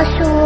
可我